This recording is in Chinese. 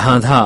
ধাঁধা